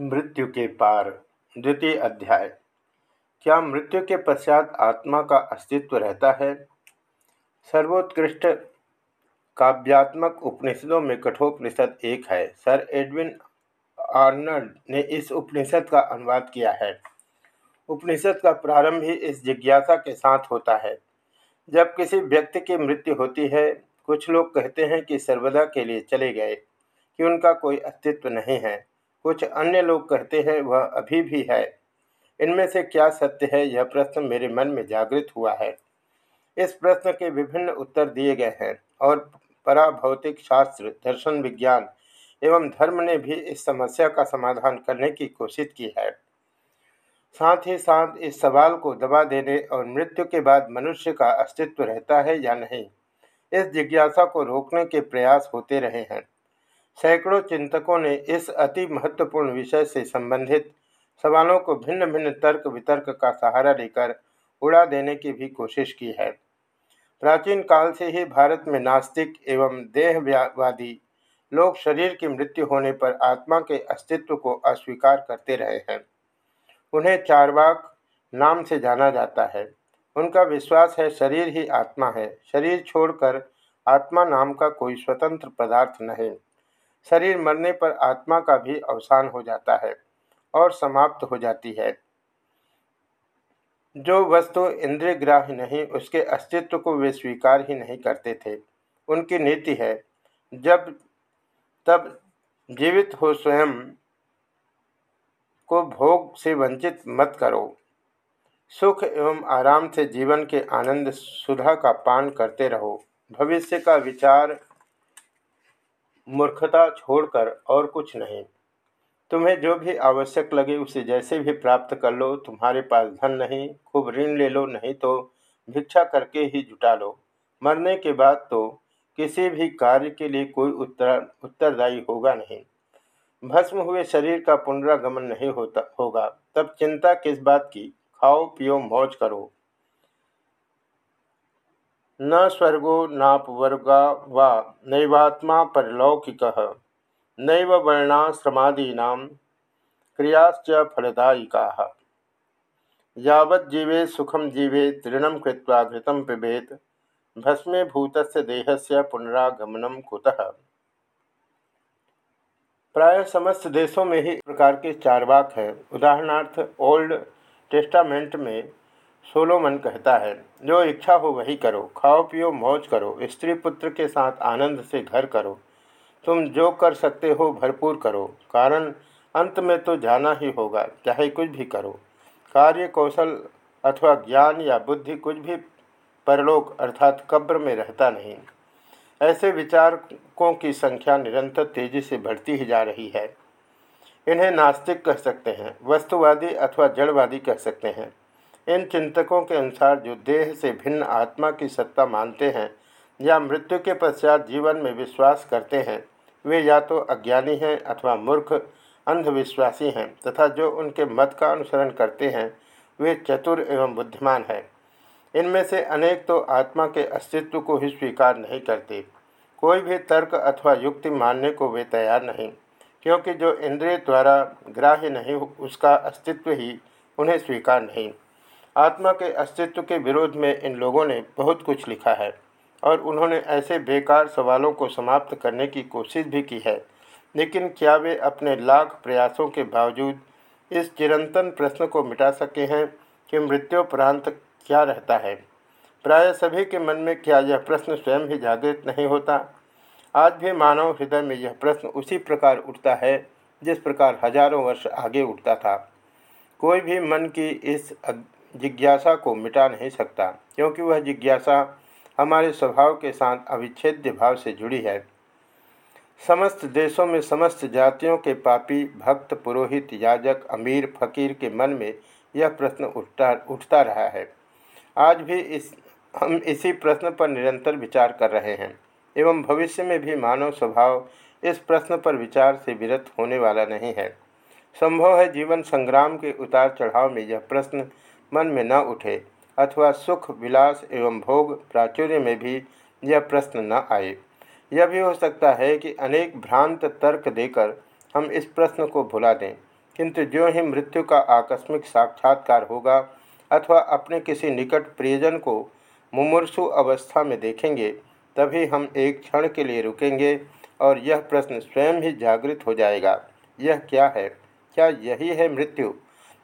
मृत्यु के पार। द्वितीय अध्याय। क्या मृत्यु के पश्चात आत्मा का अस्तित्व रहता है? सर्वोत्कृष्ट काव्यात्मक उपनिषदों में कठोपनिषद एक है। सर एडविन आर्नल्ड ने इस उपनिषद का अनुवाद किया है। उपनिषद का प्रारंभ ही इस जिज्ञासा के साथ होता है। जब किसी व्यक्ति की मृत्यु होती है, कुछ लोग कहते हैं कि सर्वदा के लिए चले गए, कि उनका कोई अस्तित्व नहीं है। कुछ अन्य लोग कहते हैं, वह अभी भी है। इनमें से क्या सत्य है, यह प्रश्न मेरे मन में जागृत हुआ है। इस प्रश्न के विभिन्न उत्तर दिए गए हैं और पराभौतिक शास्त्र, दर्शन विज्ञान एवं धर्म ने भी इस समस्या का समाधान करने की कोशिश की है। साथ ही साथ इस सवाल को दबा देने और मृत्यु के बाद मनुष्य का अस्तित्व रहता है या नहीं, इस जिज्ञासा को रोकने के प्रयास होते रहे हैं। सैकड़ों चिंतकों ने इस अति महत्वपूर्ण विषय से संबंधित सवालों को भिन्न भिन्न तर्क वितर्क का सहारा लेकर उड़ा देने की भी कोशिश की है। प्राचीन काल से ही भारत में नास्तिक एवं देहवादी लोग शरीर की मृत्यु होने पर आत्मा के अस्तित्व को अस्वीकार करते रहे हैं। उन्हें चारवाक नाम से जाना जाता है। उनका विश्वास है शरीर ही आत्मा है। शरीर छोड़कर आत्मा नाम का कोई स्वतंत्र पदार्थ नहीं। शरीर मरने पर आत्मा का भी अवसान हो जाता है और समाप्त हो जाती है। जो वस्तु इंद्रिय ग्राह्य नहीं, उसके अस्तित्व को वे स्वीकार ही नहीं करते थे। उनकी नीति है, जब, तब जीवित हो स्वयं को भोग से वंचित मत करो। सुख एवं आराम से जीवन के आनंद सुधा का पान करते रहो। भविष्य का विचार मूर्खता छोड़कर और कुछ नहीं। तुम्हें जो भी आवश्यक लगे उसे जैसे भी प्राप्त कर लो। तुम्हारे पास धन नहीं, खूब ऋण ले लो, नहीं तो भिक्षा करके ही जुटा लो। मरने के बाद तो किसी भी कार्य के लिए कोई उत्तर, उत्तरदायी होगा नहीं। भस्म हुए शरीर का पुनरागमन नहीं होता, होगा। तब चिंता किस बात की? खाओ, पियो, मौज करो। न स्वर्गो नापवर्गा वा नैवात्मा परलौकिक, नैव वर्णाश्रमादीना क्रियाश्च फलदायिका। यावज्जीवे सुखम जीवे तृणम कृत्वा घृतम पिबेत, भस्मे भूत देहस्य पुनरागमनम कुतः। प्राय समस्त देशों में ही प्रकार के चार वाक है। उदाहरणार्थ, ओल्ड टेस्टामेंट में सोलोमन कहता है, जो इच्छा हो वही करो, खाओ पियो, मौज करो, स्त्री पुत्र के साथ आनंद से घर करो। तुम जो कर सकते हो भरपूर करो, कारण अंत में तो जाना ही होगा, चाहे कुछ भी करो। कार्य, कौशल अथवा ज्ञान या बुद्धि कुछ भी परलोक अर्थात कब्र में रहता नहीं। ऐसे विचारकों की संख्या निरंतर तेज़ी से बढ़ती ही जा रही है। इन्हें नास्तिक कह सकते हैं, वस्तुवादी अथवा जड़वादी कह सकते हैं। इन चिंतकों के अनुसार जो देह से भिन्न आत्मा की सत्ता मानते हैं या मृत्यु के पश्चात जीवन में विश्वास करते हैं, वे या तो अज्ञानी हैं अथवा मूर्ख, अंधविश्वासी हैं तथा जो उनके मत का अनुसरण करते हैं, वे चतुर एवं बुद्धिमान हैं। इनमें से अनेक तो आत्मा के अस्तित्व को ही स्वीकार नहीं करते। कोई भी तर्क अथवा युक्ति मानने को वे तैयार नहीं, क्योंकि जो इंद्रिय द्वारा ग्राह्य नहीं, उसका अस्तित्व ही उन्हें स्वीकार नहीं। आत्मा के अस्तित्व के विरोध में इन लोगों ने बहुत कुछ लिखा है और उन्होंने ऐसे बेकार सवालों को समाप्त करने की कोशिश भी की है। लेकिन क्या वे अपने लाख प्रयासों के बावजूद इस चिरंतन प्रश्न को मिटा सके हैं कि मृत्युपरांत क्या रहता है? प्राय सभी के मन में क्या यह प्रश्न स्वयं ही जागृत नहीं होता? आज भी मानव हृदय में यह प्रश्न उसी प्रकार उठता है जिस प्रकार हज़ारों वर्ष आगे उठता था। कोई भी मन की इस जिज्ञासा को मिटा नहीं सकता, क्योंकि वह जिज्ञासा हमारे स्वभाव के साथ अविच्छेद्य भाव से जुड़ी है। समस्त देशों में समस्त जातियों के पापी, भक्त, पुरोहित, याजक, अमीर, फकीर के मन में यह प्रश्न उठता उठता रहा है। आज भी इस, हम इसी प्रश्न पर निरंतर विचार कर रहे हैं, एवं भविष्य में भी मानव स्वभाव इस प्रश्न पर विचार से विरत होने वाला नहीं है। संभव है जीवन संग्राम के उतार चढ़ाव में यह प्रश्न मन में न उठे, अथवा सुख, विलास एवं भोग प्राचुर्य में भी यह प्रश्न न आए। यह भी हो सकता है कि अनेक भ्रांत तर्क देकर हम इस प्रश्न को भुला दें, किंतु जो ही मृत्यु का आकस्मिक साक्षात्कार होगा अथवा अपने किसी निकट प्रियजन को मुमूर्षु अवस्था में देखेंगे, तभी हम एक क्षण के लिए रुकेंगे और यह प्रश्न स्वयं ही जागृत हो जाएगा। यह क्या है? क्या यही है मृत्यु?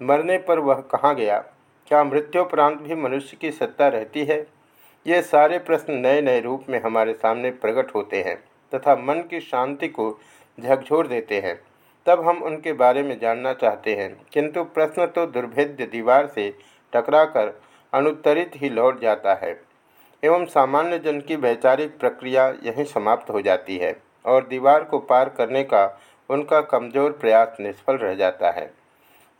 मरने पर वह कहाँ गया? क्या मृत्युपरांत भी मनुष्य की सत्ता रहती है? ये सारे प्रश्न नए नए रूप में हमारे सामने प्रकट होते हैं तथा मन की शांति को झकझोर देते हैं। तब हम उनके बारे में जानना चाहते हैं, किंतु प्रश्न तो दुर्भेद्य दीवार से टकराकर अनुत्तरित ही लौट जाता है। एवं सामान्य जन की वैचारिक प्रक्रिया यहीं समाप्त हो जाती है और दीवार को पार करने का उनका कमज़ोर प्रयास निष्फल रह जाता है।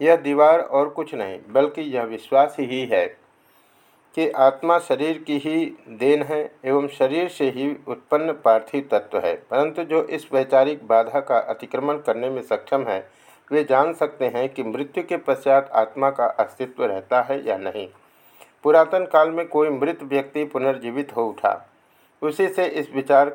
यह दीवार और कुछ नहीं, बल्कि यह विश्वास ही है कि आत्मा शरीर की ही देन है एवं शरीर से ही उत्पन्न पार्थिव तत्व है। परंतु जो इस वैचारिक बाधा का अतिक्रमण करने में सक्षम है, वे जान सकते हैं कि मृत्यु के पश्चात आत्मा का अस्तित्व रहता है या नहीं। पुरातन काल में कोई मृत व्यक्ति पुनर्जीवित हो उठा। उसी से इस विचार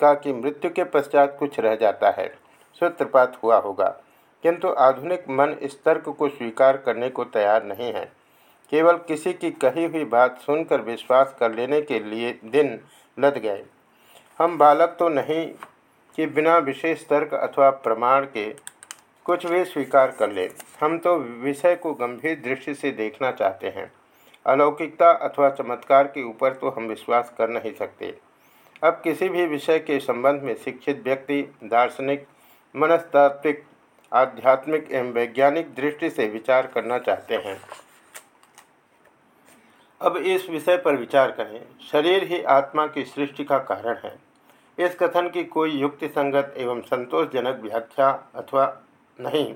का कि मृत्यु के पश्चात कुछ रह जाता है, सूत्रपात हुआ होगा। किंतु आधुनिक मन इस तर्क को स्वीकार करने को तैयार नहीं है। केवल किसी की कही हुई बात सुनकर विश्वास कर लेने के लिए दिन लद गए। हम बालक तो नहीं कि बिना विशेष तर्क अथवा प्रमाण के कुछ भी स्वीकार कर ले। हम तो विषय को गंभीर दृष्टि से देखना चाहते हैं। अलौकिकता अथवा चमत्कार के ऊपर तो हम विश्वास कर नहीं सकते। अब किसी भी विषय के संबंध में शिक्षित व्यक्ति दार्शनिक, मनस्तात्विक आध्यात्मिक एवं वैज्ञानिक दृष्टि से विचार करना चाहते हैं। अब इस विषय पर विचार करें। शरीर ही आत्मा की सृष्टि का कारण है। इस कथन की कोई युक्ति संगत एवं संतोषजनक व्याख्या अथवा नहीं।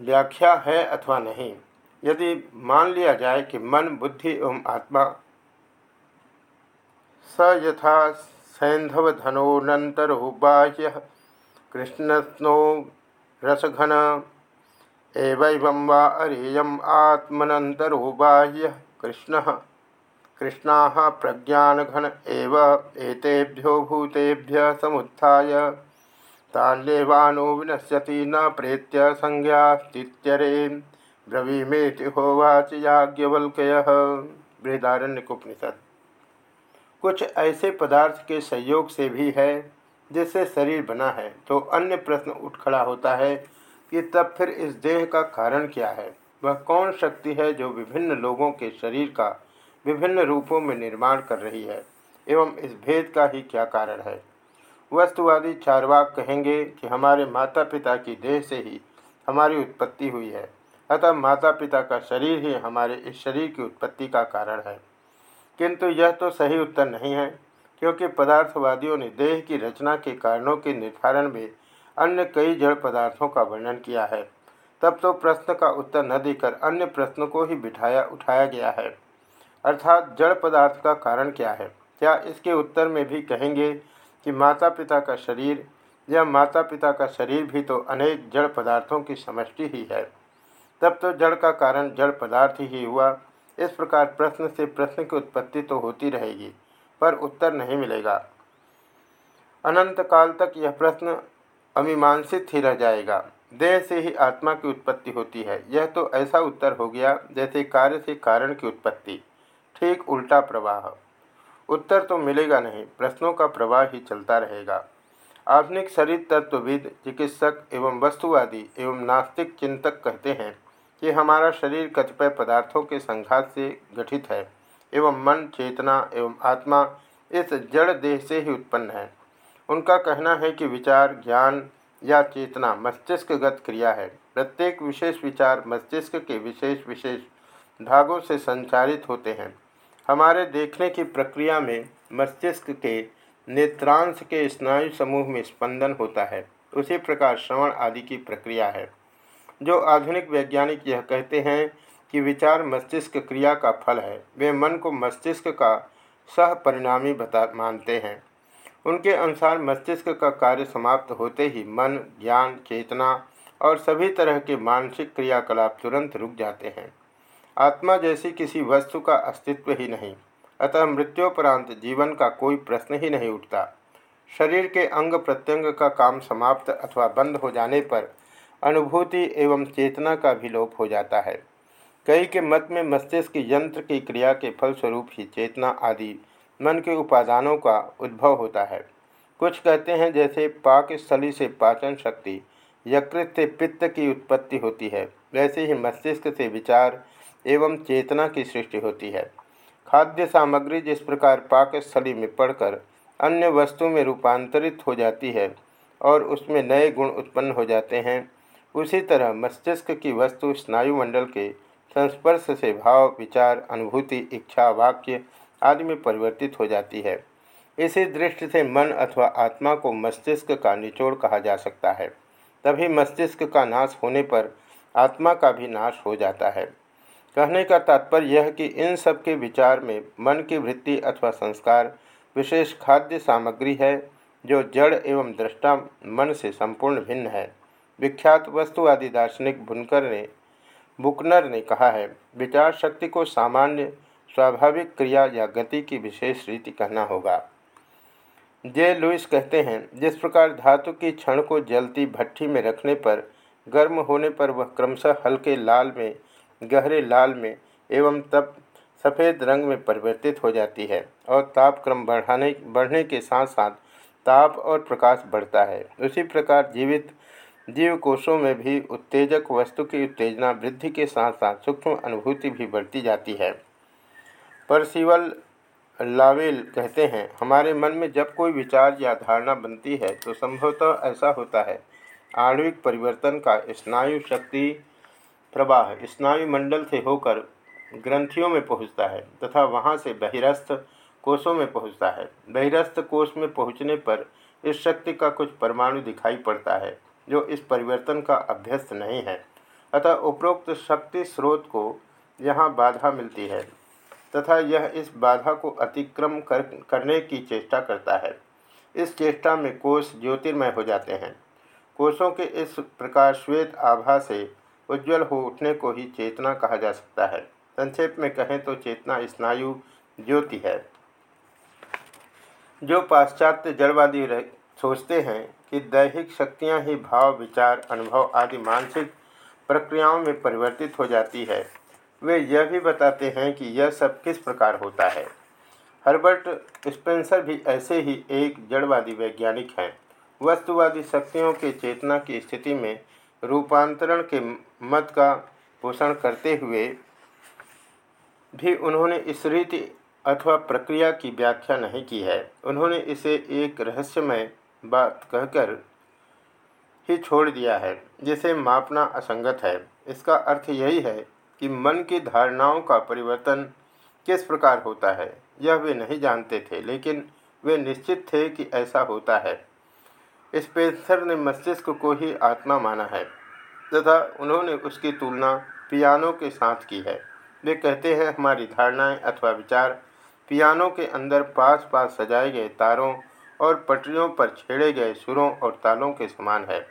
व्याख्या है अथवा नहीं। यदि मान लिया जाए कि मन, बुद्धि एवं आत्मा स यथा सैंधवधनोनंतरो बाह्य कृष्णस्नो रसघन एवं वा अरेयम आत्मनंतरो बाह्य कृष्ण। कृष्णा प्रज्ञानघन एव, एतेभ्यो भूतेभ्य समुत्थाय। तान्यवानो विनश्यति न प्रेत्य संज्ञास्तित्यरे। ब्रवीमेति होवाच याज्ञवल्क्य। बृहदारण्यकोपनिषद। कुछ ऐसे पदार्थ के संयोग से भी है जिससे शरीर बना है तो अन्य प्रश्न उठ खड़ा होता है कि तब फिर इस देह का कारण क्या है? वह कौन शक्ति है जो विभिन्न लोगों के शरीर का विभिन्न रूपों में निर्माण कर रही है, एवं इस भेद का ही क्या कारण है? वस्तुवादी चारवाक कहेंगे कि हमारे माता पिता की देह से ही हमारी उत्पत्ति हुई है, अतः माता पिता का शरीर ही हमारे इस शरीर की उत्पत्ति का कारण है। किंतु यह तो सही उत्तर नहीं है। क्योंकि पदार्थवादियों ने देह की रचना के कारणों के निर्धारण में अन्य कई जड़ पदार्थों का वर्णन किया है। तब तो प्रश्न का उत्तर न देकर अन्य प्रश्नों को ही बिठाया, उठाया गया है। अर्थात जड़ पदार्थ का कारण क्या है? क्या इसके उत्तर में भी कहेंगे कि माता पिता का शरीर या माता पिता का शरीर भी तो अनेक जड़ पदार्थों की समष्टि ही है। तब तो जड़ का कारण जड़ पदार्थ ही हुआ। इस प्रकार प्रश्न से प्रश्न की उत्पत्ति तो होती रहेगी। पर उत्तर नहीं मिलेगा। अनंत काल तक यह प्रश्न अमीमांसित ही रह जाएगा। देह से ही आत्मा की उत्पत्ति होती है। यह तो ऐसा उत्तर हो गया जैसे कार्य से कारण की उत्पत्ति। ठीक उल्टा प्रवाह। उत्तर तो मिलेगा नहीं, प्रश्नों का प्रवाह ही चलता रहेगा। आधुनिक शरीर तत्वविद चिकित्सक एवं वस्तुवादी एवं नास्तिक चिंतक कहते हैं कि हमारा शरीर कतिपय पदार्थों के संघात से गठित है। एवं मन, चेतना एवं आत्मा इस जड़ देह से ही उत्पन्न है। उनका कहना है कि विचार, ज्ञान या चेतना मस्तिष्कगत क्रिया है। प्रत्येक विशेष विचार मस्तिष्क के विशेष विशेष भागों से संचारित होते हैं। हमारे देखने की प्रक्रिया में मस्तिष्क के नेत्रांश के स्नायु समूह में स्पंदन होता है। उसी प्रकार श्रवण आदि की प्रक्रिया है। जो आधुनिक वैज्ञानिक यह कहते हैं कि विचार मस्तिष्क क्रिया का फल है। वे मन को मस्तिष्क का सह परिणामी बता, मानते हैं। उनके अनुसार मस्तिष्क का कार्य समाप्त होते ही मन, ज्ञान, चेतना और सभी तरह के मानसिक क्रियाकलाप तुरंत रुक जाते हैं। आत्मा जैसी किसी वस्तु का अस्तित्व ही नहीं, अतः मृत्योपरांत जीवन का कोई प्रश्न ही नहीं उठता। शरीर के अंग प्रत्यंग का काम समाप्त अथवा बंद हो जाने पर अनुभूति एवं चेतना का भी लोप हो जाता है। कई के मत में मस्तिष्क यंत्र की क्रिया के फलस्वरूप ही चेतना आदि मन के उपादानों का उद्भव होता है। कुछ कहते हैं जैसे पाक स्थली से पाचन शक्ति यकृत से पित्त की उत्पत्ति होती है, वैसे ही मस्तिष्क से विचार एवं चेतना की सृष्टि होती है। खाद्य सामग्री जिस प्रकार पाकस्थली में पड़कर अन्य वस्तु में रूपांतरित हो जाती है और उसमें नए गुण उत्पन्न हो जाते हैं, उसी तरह मस्तिष्क की वस्तु स्नायुमंडल के संस्पर्श से भाव, विचार, अनुभूति, इच्छा, वाक्य आदि में परिवर्तित हो जाती है। इसी दृष्टि से मन अथवा आत्मा को मस्तिष्क का निचोड़ कहा जा सकता है। तभी मस्तिष्क का नाश होने पर आत्मा का भी नाश हो जाता है। कहने का तात्पर्य यह कि इन सब के विचार में मन की वृत्ति अथवा संस्कार विशेष खाद्य सामग्री है, जो जड़ एवं दृष्टा मन से संपूर्ण भिन्न है। विख्यात वस्तु आदि दार्शनिक बुनकर ने बुकनर ने कहा है, विचार शक्ति को सामान्य, स्वाभाविक क्रिया या गति की विशेष रीति कहना होगा। जे लुइस कहते हैं, जिस प्रकार धातु की क्षण को जलती भट्टी में रखने पर, गर्म होने पर वह क्रमशः हल्के लाल में, गहरे लाल में एवं तब सफ़ेद रंग में परिवर्तित हो जाती है और ताप क्रम बढ़ाने, बढ़ने के साथ साथ ताप और प्रकाश बढ़ता है। उसी प्रकार जीवित जीव कोशों में भी उत्तेजक वस्तु की उत्तेजना वृद्धि के साथ साथ सूक्ष्म अनुभूति भी बढ़ती जाती है। परसिवल लावेल कहते हैं, हमारे मन में जब कोई विचार या धारणा बनती है तो संभवतः ऐसा होता है। आणविक परिवर्तन का स्नायु शक्ति प्रवाह, स्नायु मंडल से होकर ग्रंथियों में पहुँचता है तथा वहाँ से बहिरस्थ कोषों में पहुँचता है। बहिरस्थ कोष में पहुँचने पर इस शक्ति का कुछ परमाणु दिखाई पड़ता है। जो इस परिवर्तन का अभ्यस्त नहीं है। अतः उपरोक्त शक्ति स्रोत को यहाँ बाधा मिलती है, तथा यह इस बाधा को अतिक्रम कर, करने की चेष्टा करता है। इस चेष्टा में कोष ज्योतिर्मय हो जाते हैं। कोषों के इस प्रकार श्वेत आभा से उज्जवल हो उठने को ही चेतना कहा जा सकता है। संक्षेप में कहें तो चेतना स्नायु ज्योति है। जो पाश्चात्य जड़वादी सोचते हैं कि दैहिक शक्तियाँ ही भाव, विचार, अनुभव आदि मानसिक प्रक्रियाओं में परिवर्तित हो जाती है। वे यह भी बताते हैं कि यह सब किस प्रकार होता है। हर्बर्ट स्पेंसर भी ऐसे ही एक जड़वादी वैज्ञानिक हैं। वस्तुवादी शक्तियों के चेतना की स्थिति में रूपांतरण के मत का पोषण करते हुए भी उन्होंने इस रीति अथवा प्रक्रिया की व्याख्या नहीं की है। उन्होंने इसे एक रहस्यमय बात कहकर ही छोड़ दिया है, जिसे मापना असंगत है। इसका अर्थ यही है कि मन की धारणाओं का परिवर्तन किस प्रकार होता है, यह वे नहीं जानते थे, लेकिन वे निश्चित थे कि ऐसा होता है। स्पेंसर ने मस्तिष्क को ही आत्मा माना है, तथा उन्होंने उसकी तुलना पियानो के साथ की है। वे कहते हैं, हमारी धारणाएँ अथवा विचार पियानो के अंदर पास पास सजाए गए तारों और पटरियों पर छेड़े गए सुरों और तालों के समान है।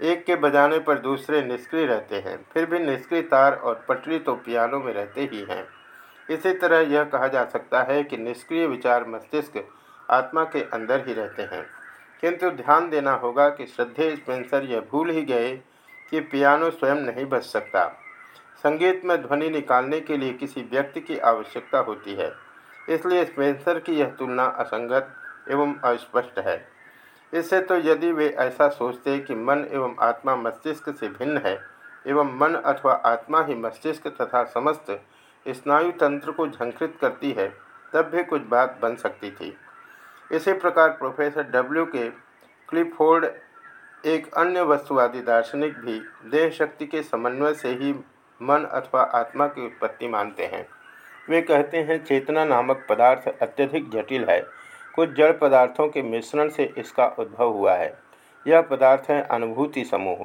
एक के बजाने पर दूसरे निष्क्रिय रहते हैं, फिर भी निष्क्रिय तार और पटरी तो पियानो में रहते ही हैं। इसी तरह यह कहा जा सकता है कि निष्क्रिय विचार मस्तिष्क आत्मा के अंदर ही रहते हैं। किंतु ध्यान देना होगा कि श्रद्धे स्पेंसर यह भूल ही गए कि पियानो स्वयं नहीं बच सकता। संगीत में ध्वनि निकालने के लिए किसी व्यक्ति की आवश्यकता होती है, इसलिए स्पेंसर की यह तुलना असंगत एवं अस्पष्ट है। इससे तो यदि वे ऐसा सोचते कि मन एवं आत्मा मस्तिष्क से भिन्न है, एवं मन अथवा आत्मा ही मस्तिष्क तथा समस्त स्नायु तंत्र को झंकृत करती है, तब भी कुछ बात बन सकती थी। इसी प्रकार प्रोफेसर डब्ल्यू के क्लिफोर्ड एक अन्य वस्तुवादी दार्शनिक भी देह शक्ति के समन्वय से ही मन अथवा आत्मा की उत्पत्ति मानते हैं। वे कहते हैं, चेतना नामक पदार्थ अत्यधिक जटिल है कुछ जड़ पदार्थों के मिश्रण से इसका उद्भव हुआ है। यह पदार्थ है अनुभूति समूह।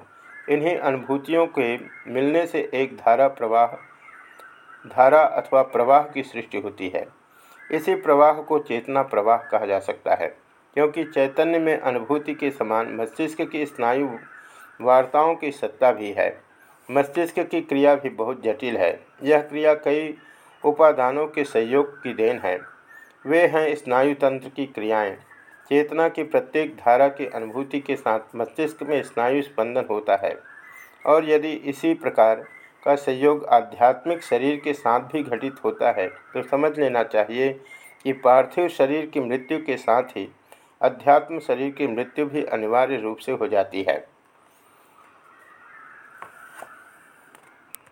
इन्हीं अनुभूतियों के मिलने से एक धारा प्रवाह, धारा अथवा प्रवाह की सृष्टि होती है। इसी प्रवाह को चेतना प्रवाह कहा जा सकता है, क्योंकि चैतन्य में अनुभूति के समान मस्तिष्क की स्नायु वार्ताओं की सत्ता भी है। मस्तिष्क की क्रिया भी बहुत जटिल है। यह क्रिया कई उपादानों के सहयोग की देन है। वे हैं स्नायु तंत्र की क्रियाएँ। चेतना की प्रत्येक धारा की अनुभूति के साथ मस्तिष्क में स्नायु स्पंदन होता है। और यदि इसी प्रकार का संयोग आध्यात्मिक शरीर के साथ भी घटित होता है तो समझ लेना चाहिए कि पार्थिव शरीर की मृत्यु के साथ ही अध्यात्म शरीर की मृत्यु भी अनिवार्य रूप से हो जाती है।